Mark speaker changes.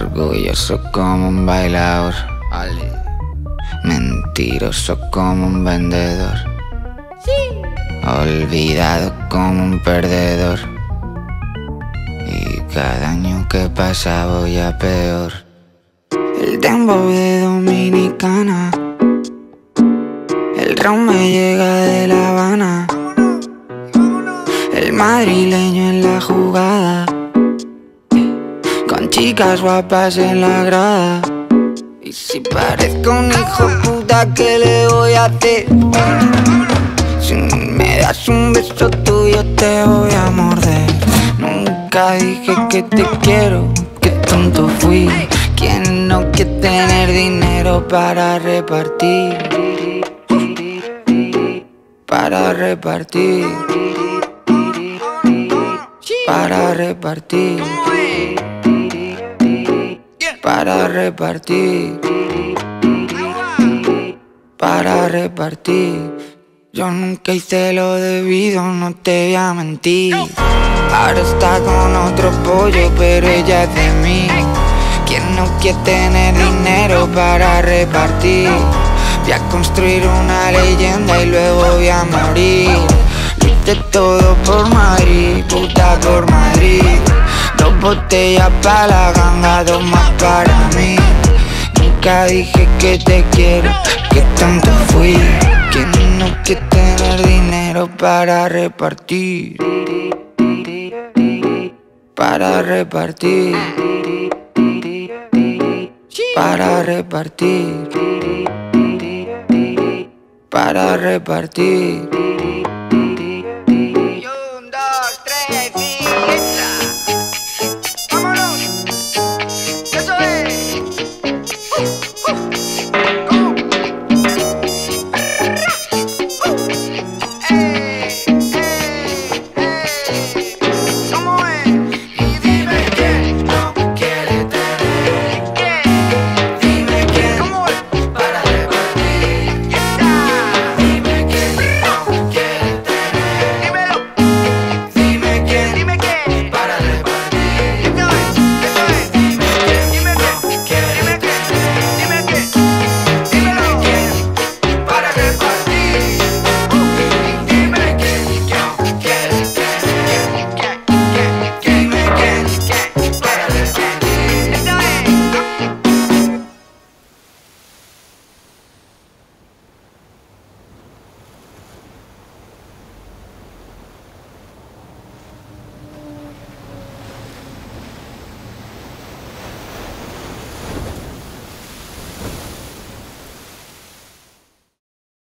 Speaker 1: Orgulloso como un bailador. Mentiroso como un vendedor. Olvidado como un perdedor. Y cada año que pasa voy a peor. El tempo de Dominicana. El ron me llega de La Habana. El madrileño en la jugada. Chicas guapas en la grada. Y si parezco un hijo puta, ¿qué le voy a hacer? Si me das un beso tuyo, te voy a morder. Nunca dije que te quiero, qué tonto fui. Quien no quiere tener dinero para repartir. Para repartir. Para repartir. Para repartir. Para repartir. Yo nunca hice lo debido, no te voy a mentir. Ahora está con otro pollo, pero ella es de mí. Quien no quiere tener dinero para repartir. Voy a construir una leyenda y luego voy a morir. Hice todo por Madrid, puta por Madrid. Dos botellas para la ganga, dos más para mí. Nunca dije que te quiero, que tanto fui. Quien no quiere tener dinero para repartir. Para repartir. Para repartir. Para repartir.